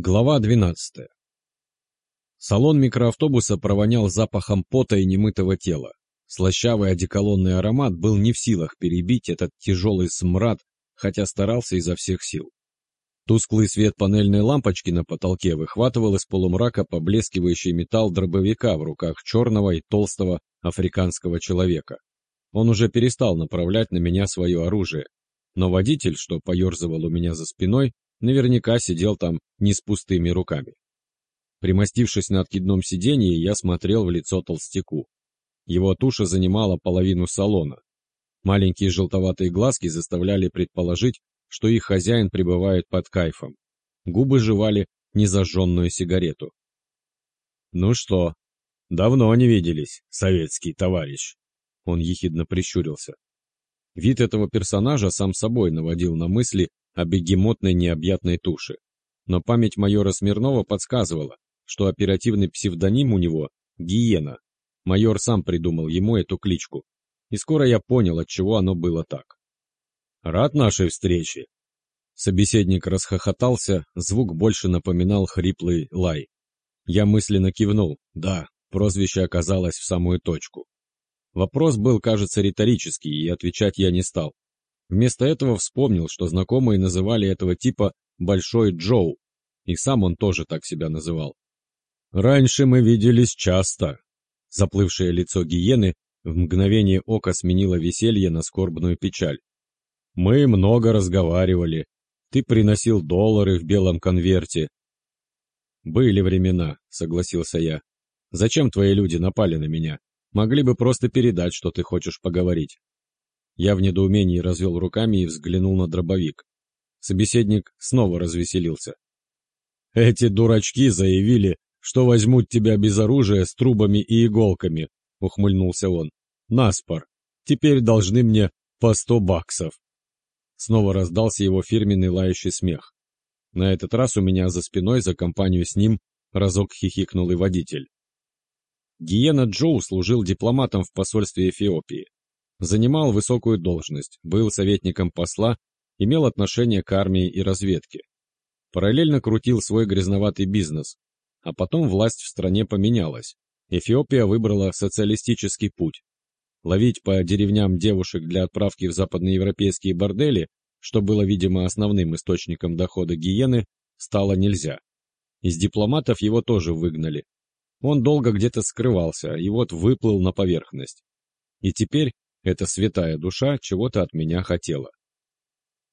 Глава 12. Салон микроавтобуса провонял запахом пота и немытого тела. Слащавый одеколонный аромат был не в силах перебить этот тяжелый смрад, хотя старался изо всех сил. Тусклый свет панельной лампочки на потолке выхватывал из полумрака поблескивающий металл дробовика в руках черного и толстого африканского человека. Он уже перестал направлять на меня свое оружие, но водитель, что поерзывал у меня за спиной, наверняка сидел там не с пустыми руками. Примостившись на откидном сиденье, я смотрел в лицо толстяку. Его туша занимала половину салона. Маленькие желтоватые глазки заставляли предположить, что их хозяин пребывает под кайфом. Губы жевали незажженную сигарету. «Ну что, давно не виделись, советский товарищ?» Он ехидно прищурился. Вид этого персонажа сам собой наводил на мысли о бегемотной необъятной туше. Но память майора Смирнова подсказывала, что оперативный псевдоним у него — Гиена. Майор сам придумал ему эту кличку. И скоро я понял, от чего оно было так. «Рад нашей встрече!» Собеседник расхохотался, звук больше напоминал хриплый лай. Я мысленно кивнул. Да, прозвище оказалось в самую точку. Вопрос был, кажется, риторический, и отвечать я не стал. Вместо этого вспомнил, что знакомые называли этого типа «Большой Джоу», и сам он тоже так себя называл. «Раньше мы виделись часто». Заплывшее лицо гиены в мгновение ока сменило веселье на скорбную печаль. «Мы много разговаривали. Ты приносил доллары в белом конверте». «Были времена», — согласился я. «Зачем твои люди напали на меня? Могли бы просто передать, что ты хочешь поговорить». Я в недоумении развел руками и взглянул на дробовик. Собеседник снова развеселился. «Эти дурачки заявили, что возьмут тебя без оружия с трубами и иголками», — ухмыльнулся он. «Наспор. Теперь должны мне по сто баксов». Снова раздался его фирменный лающий смех. На этот раз у меня за спиной, за компанию с ним, разок хихикнул и водитель. Гиена Джоу служил дипломатом в посольстве Эфиопии. Занимал высокую должность, был советником посла, имел отношение к армии и разведке. Параллельно крутил свой грязноватый бизнес. А потом власть в стране поменялась. Эфиопия выбрала социалистический путь. Ловить по деревням девушек для отправки в западноевропейские бордели, что было, видимо, основным источником дохода гиены, стало нельзя. Из дипломатов его тоже выгнали. Он долго где-то скрывался, и вот выплыл на поверхность. И теперь эта святая душа чего-то от меня хотела.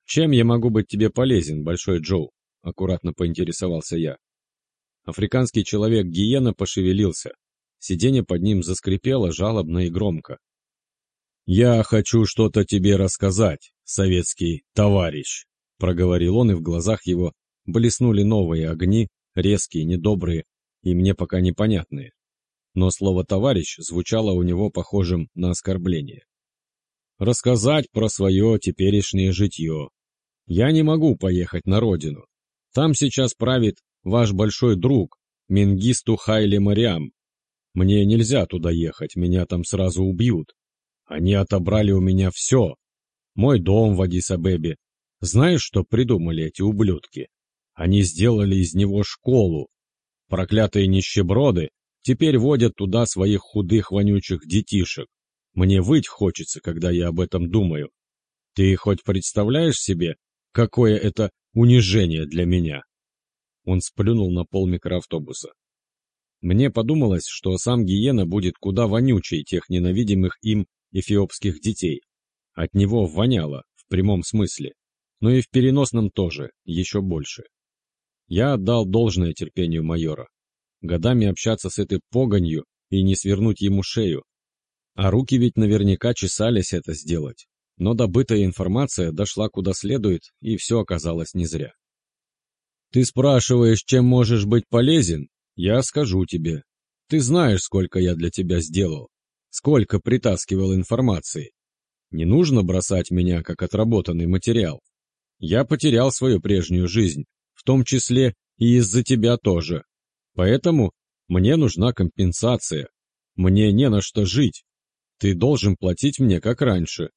«Чем я могу быть тебе полезен, Большой Джоу?» — аккуратно поинтересовался я. Африканский человек-гиена пошевелился. Сиденье под ним заскрипело жалобно и громко. «Я хочу что-то тебе рассказать, советский товарищ», — проговорил он, и в глазах его блеснули новые огни, резкие, недобрые и мне пока непонятные. Но слово «товарищ» звучало у него похожим на оскорбление рассказать про свое теперешнее житье. Я не могу поехать на родину. Там сейчас правит ваш большой друг, Мингисту Хайли Мариам. Мне нельзя туда ехать, меня там сразу убьют. Они отобрали у меня все. Мой дом в Адис-Абебе. Знаешь, что придумали эти ублюдки? Они сделали из него школу. Проклятые нищеброды теперь водят туда своих худых вонючих детишек. Мне выть хочется, когда я об этом думаю. Ты хоть представляешь себе, какое это унижение для меня?» Он сплюнул на пол микроавтобуса. Мне подумалось, что сам Гиена будет куда вонючей тех ненавидимых им эфиопских детей. От него воняло, в прямом смысле, но и в переносном тоже, еще больше. Я отдал должное терпению майора. Годами общаться с этой погонью и не свернуть ему шею, а руки ведь наверняка чесались это сделать. Но добытая информация дошла куда следует, и все оказалось не зря. Ты спрашиваешь, чем можешь быть полезен? Я скажу тебе. Ты знаешь, сколько я для тебя сделал, сколько притаскивал информации. Не нужно бросать меня как отработанный материал. Я потерял свою прежнюю жизнь, в том числе и из-за тебя тоже. Поэтому мне нужна компенсация. Мне не на что жить. Ты должен платить мне, как раньше».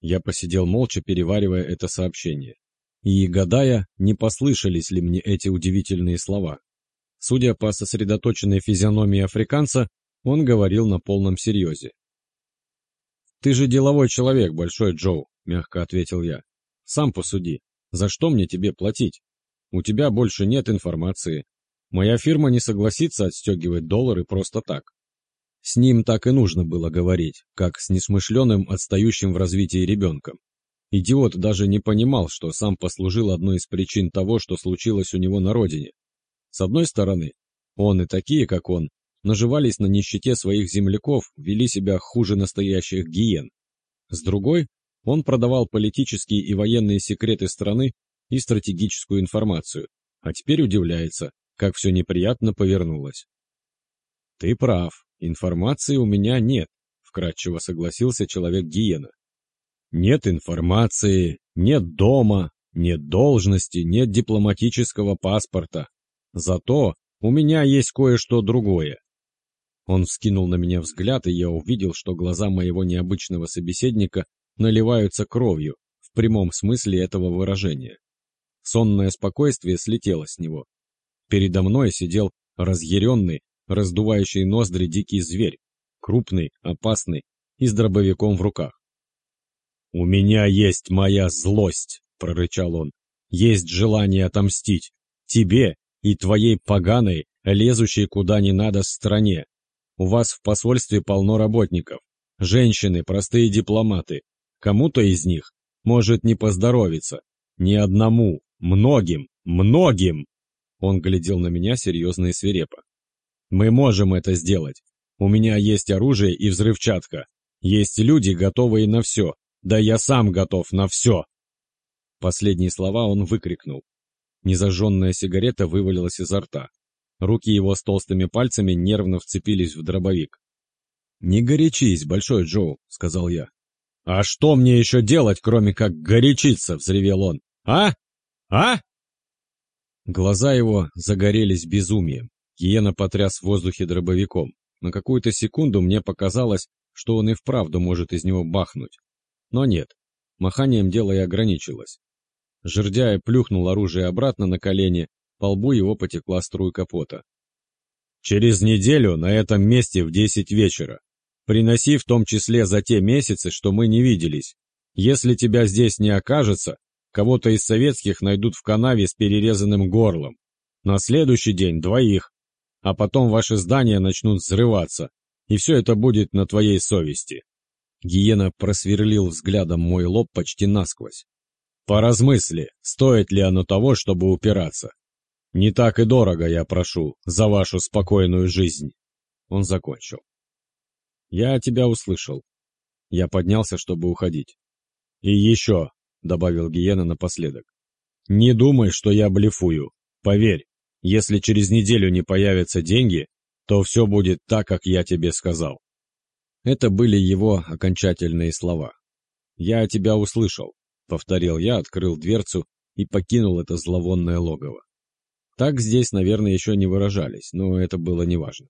Я посидел молча, переваривая это сообщение. и гадая, не послышались ли мне эти удивительные слова. Судя по сосредоточенной физиономии африканца, он говорил на полном серьезе. «Ты же деловой человек, Большой Джоу», — мягко ответил я. «Сам посуди, за что мне тебе платить? У тебя больше нет информации. Моя фирма не согласится отстегивать доллары просто так. С ним так и нужно было говорить, как с несмышленым, отстающим в развитии ребенком. Идиот даже не понимал, что сам послужил одной из причин того, что случилось у него на родине. С одной стороны, он и такие, как он, наживались на нищете своих земляков, вели себя хуже настоящих гиен. С другой, он продавал политические и военные секреты страны и стратегическую информацию, а теперь удивляется, как все неприятно повернулось. «Ты прав, информации у меня нет», — вкратчиво согласился человек-гиена. «Нет информации, нет дома, нет должности, нет дипломатического паспорта. Зато у меня есть кое-что другое». Он вскинул на меня взгляд, и я увидел, что глаза моего необычного собеседника наливаются кровью, в прямом смысле этого выражения. Сонное спокойствие слетело с него. Передо мной сидел разъяренный, раздувающий ноздри дикий зверь, крупный, опасный и с дробовиком в руках. «У меня есть моя злость!» — прорычал он. «Есть желание отомстить тебе и твоей поганой, лезущей куда не надо стране. У вас в посольстве полно работников, женщины, простые дипломаты. Кому-то из них может не поздоровиться. Ни одному, многим, многим!» Он глядел на меня серьезно и свирепо. «Мы можем это сделать. У меня есть оружие и взрывчатка. Есть люди, готовые на все. Да я сам готов на все!» Последние слова он выкрикнул. Незажженная сигарета вывалилась изо рта. Руки его с толстыми пальцами нервно вцепились в дробовик. «Не горячись, Большой Джоу», — сказал я. «А что мне еще делать, кроме как горячиться?» — взревел он. «А? А?» Глаза его загорелись безумием. Гиена потряс в воздухе дробовиком. На какую-то секунду мне показалось, что он и вправду может из него бахнуть. Но нет, маханием дело и ограничилось. Жердяя плюхнул оружие обратно на колени, по лбу его потекла струйка пота. «Через неделю на этом месте в десять вечера. Приноси в том числе за те месяцы, что мы не виделись. Если тебя здесь не окажется, Кого-то из советских найдут в канаве с перерезанным горлом. На следующий день двоих. А потом ваши здания начнут взрываться. И все это будет на твоей совести. Гиена просверлил взглядом мой лоб почти насквозь. Поразмысли, стоит ли оно того, чтобы упираться. Не так и дорого, я прошу, за вашу спокойную жизнь. Он закончил. Я тебя услышал. Я поднялся, чтобы уходить. И еще, — добавил Гиена напоследок. «Не думай, что я блефую. Поверь, если через неделю не появятся деньги, то все будет так, как я тебе сказал». Это были его окончательные слова. «Я тебя услышал», — повторил я, открыл дверцу и покинул это зловонное логово. Так здесь, наверное, еще не выражались, но это было неважно.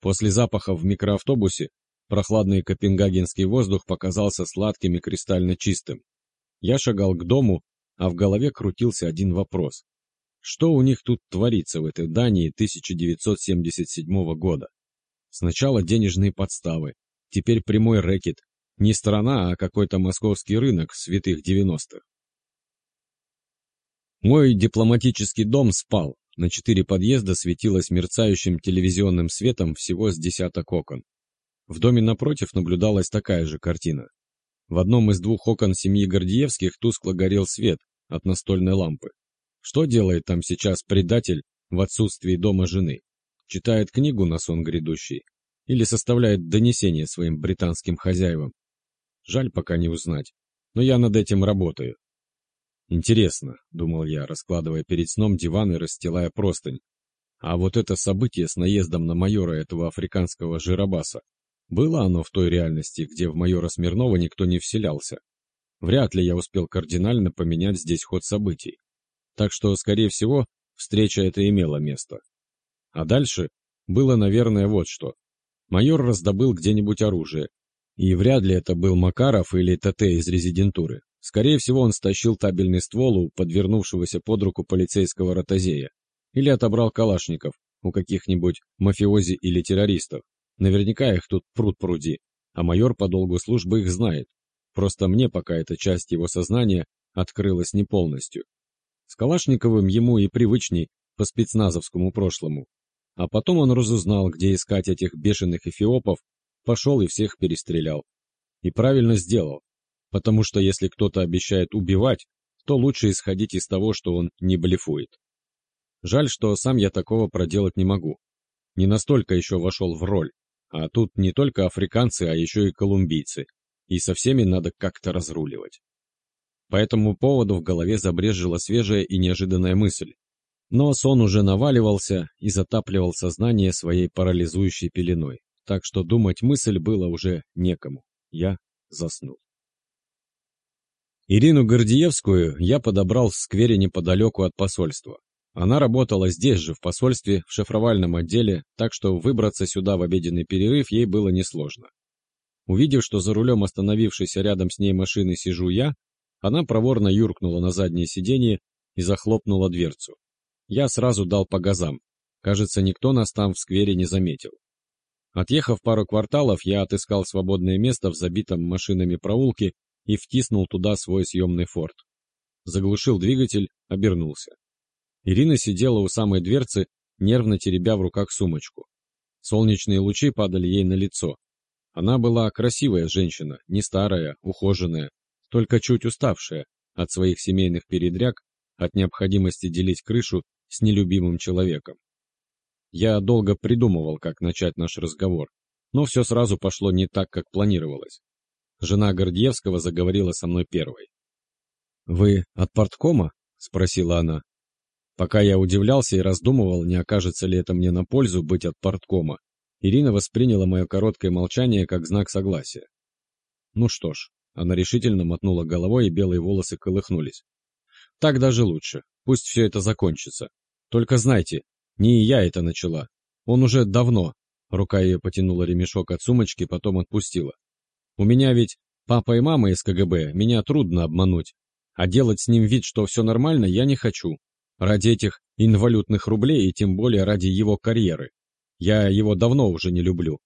После запаха в микроавтобусе прохладный копенгагенский воздух показался сладким и кристально чистым, я шагал к дому, а в голове крутился один вопрос. Что у них тут творится в этой Дании 1977 года? Сначала денежные подставы, теперь прямой рэкет. Не страна, а какой-то московский рынок святых 90-х. Мой дипломатический дом спал. На четыре подъезда светилось мерцающим телевизионным светом всего с десяток окон. В доме напротив наблюдалась такая же картина. В одном из двух окон семьи Гордеевских тускло горел свет от настольной лампы. Что делает там сейчас предатель в отсутствии дома жены? Читает книгу на сон грядущий? Или составляет донесение своим британским хозяевам? Жаль пока не узнать, но я над этим работаю. Интересно, думал я, раскладывая перед сном диван и расстилая простынь. А вот это событие с наездом на майора этого африканского жиробаса, было оно в той реальности, где в майора Смирнова никто не вселялся. Вряд ли я успел кардинально поменять здесь ход событий. Так что, скорее всего, встреча эта имела место. А дальше было, наверное, вот что. Майор раздобыл где-нибудь оружие. И вряд ли это был Макаров или ТТ из резидентуры. Скорее всего, он стащил табельный ствол у подвернувшегося под руку полицейского ротозея. Или отобрал калашников у каких-нибудь мафиози или террористов. Наверняка их тут пруд пруди, а майор по долгу службы их знает. Просто мне пока эта часть его сознания открылась не полностью. С Калашниковым ему и привычней по спецназовскому прошлому. А потом он разузнал, где искать этих бешеных эфиопов, пошел и всех перестрелял. И правильно сделал, потому что если кто-то обещает убивать, то лучше исходить из того, что он не блефует. Жаль, что сам я такого проделать не могу. Не настолько еще вошел в роль, а тут не только африканцы, а еще и колумбийцы, и со всеми надо как-то разруливать. По этому поводу в голове забрежила свежая и неожиданная мысль. Но сон уже наваливался и затапливал сознание своей парализующей пеленой, так что думать мысль было уже некому. Я заснул. Ирину Гордиевскую я подобрал в сквере неподалеку от посольства. Она работала здесь же, в посольстве, в шифровальном отделе, так что выбраться сюда в обеденный перерыв ей было несложно. Увидев, что за рулем остановившейся рядом с ней машины сижу я, она проворно юркнула на заднее сиденье и захлопнула дверцу. Я сразу дал по газам. Кажется, никто нас там в сквере не заметил. Отъехав пару кварталов, я отыскал свободное место в забитом машинами проулке и втиснул туда свой съемный форт. Заглушил двигатель, обернулся. Ирина сидела у самой дверцы, нервно теребя в руках сумочку. Солнечные лучи падали ей на лицо. Она была красивая женщина, не старая, ухоженная, только чуть уставшая от своих семейных передряг, от необходимости делить крышу с нелюбимым человеком. Я долго придумывал, как начать наш разговор, но все сразу пошло не так, как планировалось. Жена Гордеевского заговорила со мной первой. «Вы от порткома?» — спросила она. Пока я удивлялся и раздумывал, не окажется ли это мне на пользу быть от порткома, Ирина восприняла мое короткое молчание как знак согласия. Ну что ж, она решительно мотнула головой, и белые волосы колыхнулись. Так даже лучше. Пусть все это закончится. Только знайте, не я это начала. Он уже давно. Рука ее потянула ремешок от сумочки, потом отпустила. У меня ведь папа и мама из КГБ, меня трудно обмануть. А делать с ним вид, что все нормально, я не хочу. Ради этих инвалютных рублей и тем более ради его карьеры. Я его давно уже не люблю.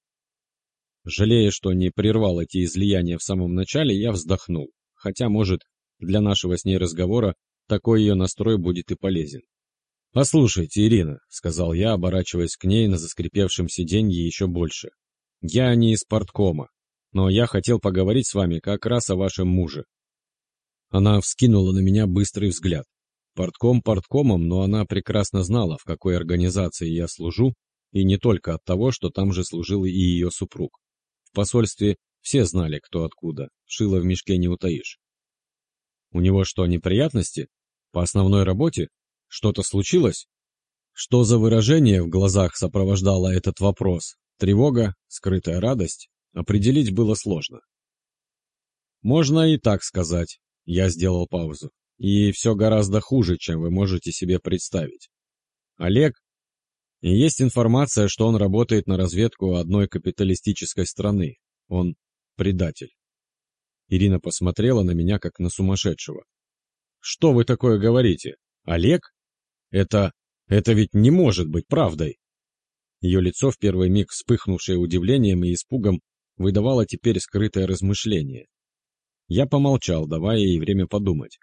Жалея, что не прервал эти излияния в самом начале, я вздохнул. Хотя, может, для нашего с ней разговора такой ее настрой будет и полезен. «Послушайте, Ирина», — сказал я, оборачиваясь к ней на заскрипевшем сиденье еще больше. «Я не из порткома, но я хотел поговорить с вами как раз о вашем муже». Она вскинула на меня быстрый взгляд. Портком порткомом, но она прекрасно знала, в какой организации я служу, и не только от того, что там же служил и ее супруг. В посольстве все знали, кто откуда, шило в мешке не утаишь. У него что, неприятности? По основной работе? Что-то случилось? Что за выражение в глазах сопровождало этот вопрос? Тревога? Скрытая радость? Определить было сложно. Можно и так сказать. Я сделал паузу. И все гораздо хуже, чем вы можете себе представить. Олег? И есть информация, что он работает на разведку одной капиталистической страны. Он предатель. Ирина посмотрела на меня, как на сумасшедшего. «Что вы такое говорите? Олег? Это... это ведь не может быть правдой!» Ее лицо, в первый миг вспыхнувшее удивлением и испугом, выдавало теперь скрытое размышление. Я помолчал, давая ей время подумать.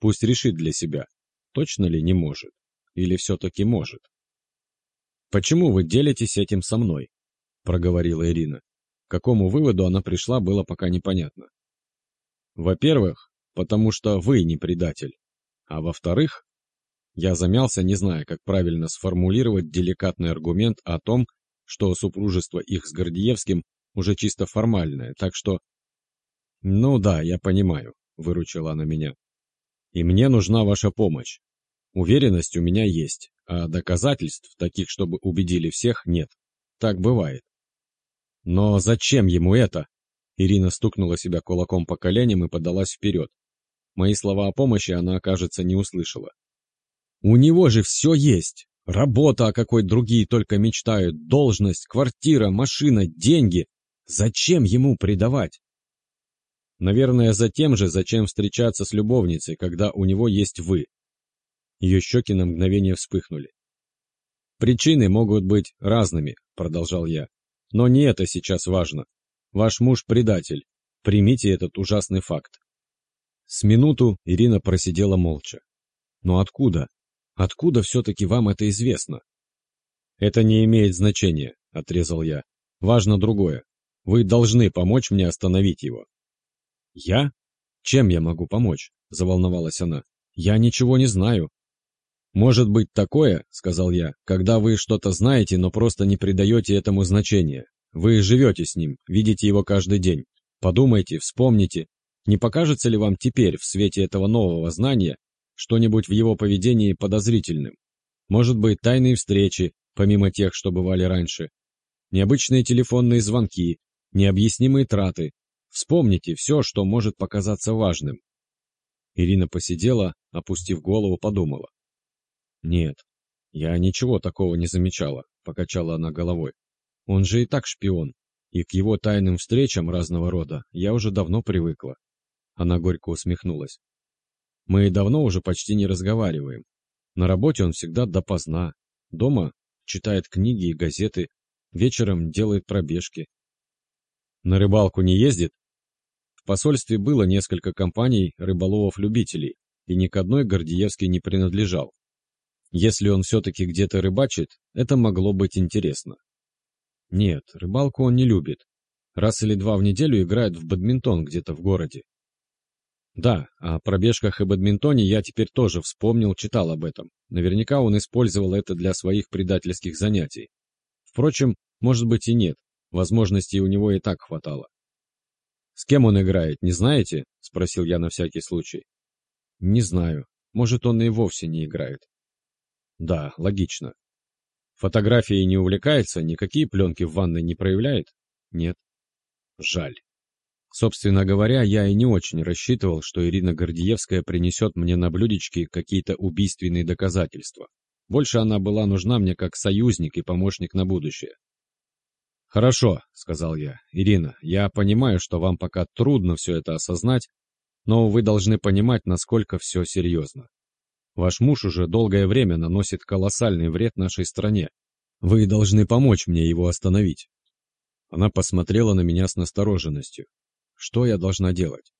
Пусть решит для себя, точно ли не может, или все-таки может. «Почему вы делитесь этим со мной?» — проговорила Ирина. К какому выводу она пришла, было пока непонятно. Во-первых, потому что вы не предатель. А во-вторых, я замялся, не зная, как правильно сформулировать деликатный аргумент о том, что супружество их с Гордиевским уже чисто формальное, так что... «Ну да, я понимаю», — выручила она меня. «И мне нужна ваша помощь. Уверенность у меня есть, а доказательств, таких, чтобы убедили всех, нет. Так бывает». «Но зачем ему это?» Ирина стукнула себя кулаком по коленям и подалась вперед. Мои слова о помощи она, кажется, не услышала. «У него же все есть! Работа, о какой другие только мечтают, должность, квартира, машина, деньги! Зачем ему предавать?» Наверное, за тем же, зачем встречаться с любовницей, когда у него есть вы. Ее щеки на мгновение вспыхнули. Причины могут быть разными, продолжал я. Но не это сейчас важно. Ваш муж предатель. Примите этот ужасный факт. С минуту Ирина просидела молча. Но откуда? Откуда все-таки вам это известно? Это не имеет значения, отрезал я. Важно другое. Вы должны помочь мне остановить его. Я? Чем я могу помочь? Заволновалась она. Я ничего не знаю. Может быть такое, сказал я, когда вы что-то знаете, но просто не придаете этому значения. Вы живете с ним, видите его каждый день. Подумайте, вспомните, не покажется ли вам теперь, в свете этого нового знания, что-нибудь в его поведении подозрительным? Может быть, тайные встречи, помимо тех, что бывали раньше, необычные телефонные звонки, необъяснимые траты. Вспомните все, что может показаться важным. Ирина посидела, опустив голову, подумала. «Нет, я ничего такого не замечала», — покачала она головой. «Он же и так шпион, и к его тайным встречам разного рода я уже давно привыкла». Она горько усмехнулась. «Мы давно уже почти не разговариваем. На работе он всегда допоздна, дома читает книги и газеты, вечером делает пробежки. На рыбалку не ездит? В посольстве было несколько компаний рыболовов-любителей, и ни к одной Гордиевский не принадлежал. Если он все-таки где-то рыбачит, это могло быть интересно. Нет, рыбалку он не любит. Раз или два в неделю играет в бадминтон где-то в городе. Да, о пробежках и бадминтоне я теперь тоже вспомнил, читал об этом. Наверняка он использовал это для своих предательских занятий. Впрочем, может быть и нет, возможностей у него и так хватало. «С кем он играет, не знаете?» – спросил я на всякий случай. «Не знаю. Может, он и вовсе не играет». Да, логично. Фотографией не увлекается, никакие пленки в ванной не проявляет? Нет. Жаль. Собственно говоря, я и не очень рассчитывал, что Ирина Гордиевская принесет мне на блюдечке какие-то убийственные доказательства. Больше она была нужна мне как союзник и помощник на будущее. «Хорошо», — сказал я. «Ирина, я понимаю, что вам пока трудно все это осознать, но вы должны понимать, насколько все серьезно. Ваш муж уже долгое время наносит колоссальный вред нашей стране. Вы должны помочь мне его остановить». Она посмотрела на меня с настороженностью. Что я должна делать?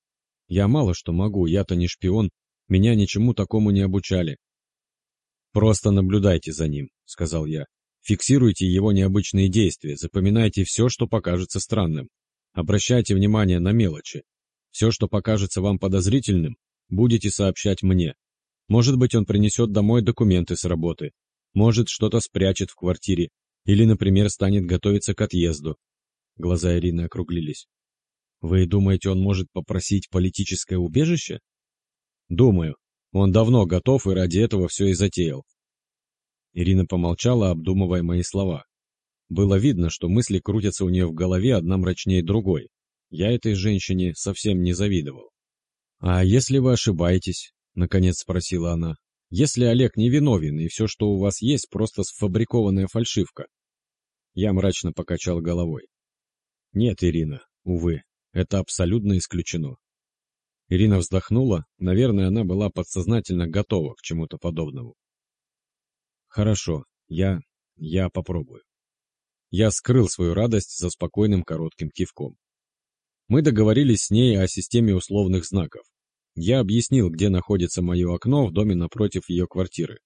Я мало что могу, я-то не шпион, меня ничему такому не обучали. Просто наблюдайте за ним, сказал я. Фиксируйте его необычные действия, запоминайте все, что покажется странным. Обращайте внимание на мелочи. Все, что покажется вам подозрительным, будете сообщать мне. Может быть, он принесет домой документы с работы. Может, что-то спрячет в квартире. Или, например, станет готовиться к отъезду. Глаза Ирины округлились. Вы думаете, он может попросить политическое убежище? Думаю. Он давно готов и ради этого все и затеял. Ирина помолчала, обдумывая мои слова. Было видно, что мысли крутятся у нее в голове одна мрачнее другой. Я этой женщине совсем не завидовал. «А если вы ошибаетесь?» — наконец спросила она. «Если Олег невиновен, и все, что у вас есть, просто сфабрикованная фальшивка?» Я мрачно покачал головой. «Нет, Ирина, увы, это абсолютно исключено. Ирина вздохнула, наверное, она была подсознательно готова к чему-то подобному. Хорошо, я... я попробую. Я скрыл свою радость за спокойным коротким кивком. Мы договорились с ней о системе условных знаков. Я объяснил, где находится мое окно в доме напротив ее квартиры.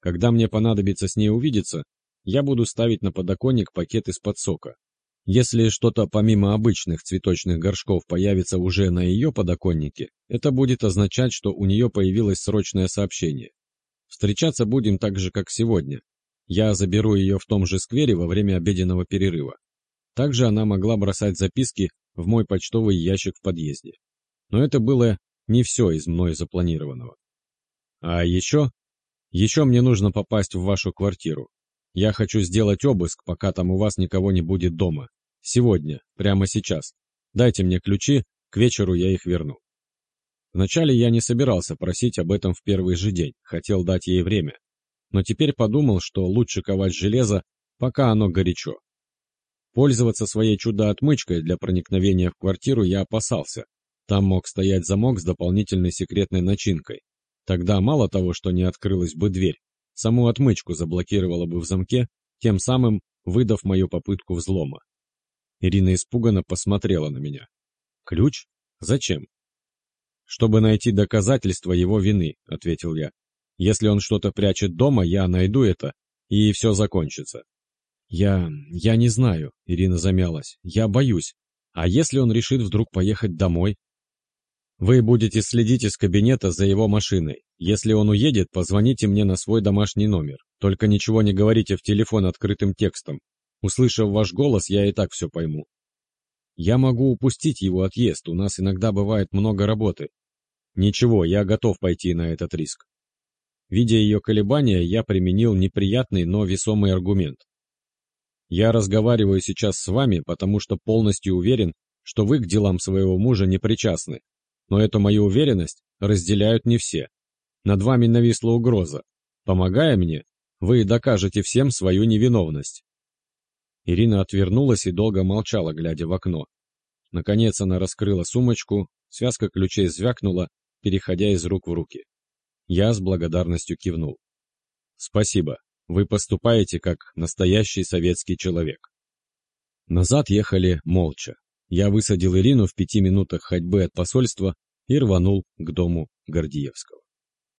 Когда мне понадобится с ней увидеться, я буду ставить на подоконник пакет из-под сока, если что-то помимо обычных цветочных горшков появится уже на ее подоконнике, это будет означать, что у нее появилось срочное сообщение. Встречаться будем так же, как сегодня. Я заберу ее в том же сквере во время обеденного перерыва. Также она могла бросать записки в мой почтовый ящик в подъезде. Но это было не все из мной запланированного. А еще... Еще мне нужно попасть в вашу квартиру. Я хочу сделать обыск, пока там у вас никого не будет дома. Сегодня, прямо сейчас. Дайте мне ключи, к вечеру я их верну. Вначале я не собирался просить об этом в первый же день, хотел дать ей время. Но теперь подумал, что лучше ковать железо, пока оно горячо. Пользоваться своей чудо-отмычкой для проникновения в квартиру я опасался. Там мог стоять замок с дополнительной секретной начинкой. Тогда мало того, что не открылась бы дверь, саму отмычку заблокировала бы в замке, тем самым выдав мою попытку взлома. Ирина испуганно посмотрела на меня. «Ключ? Зачем?» «Чтобы найти доказательства его вины», — ответил я. «Если он что-то прячет дома, я найду это, и все закончится». «Я... я не знаю», — Ирина замялась. «Я боюсь. А если он решит вдруг поехать домой?» «Вы будете следить из кабинета за его машиной. Если он уедет, позвоните мне на свой домашний номер. Только ничего не говорите в телефон открытым текстом. Услышав ваш голос, я и так все пойму. Я могу упустить его отъезд, у нас иногда бывает много работы. Ничего, я готов пойти на этот риск. Видя ее колебания, я применил неприятный, но весомый аргумент. Я разговариваю сейчас с вами, потому что полностью уверен, что вы к делам своего мужа не причастны. Но эту мою уверенность разделяют не все. Над вами нависла угроза. Помогая мне, вы докажете всем свою невиновность. Ирина отвернулась и долго молчала, глядя в окно. Наконец она раскрыла сумочку, связка ключей звякнула, переходя из рук в руки. Я с благодарностью кивнул. «Спасибо. Вы поступаете как настоящий советский человек». Назад ехали молча. Я высадил Ирину в пяти минутах ходьбы от посольства и рванул к дому Гордиевского.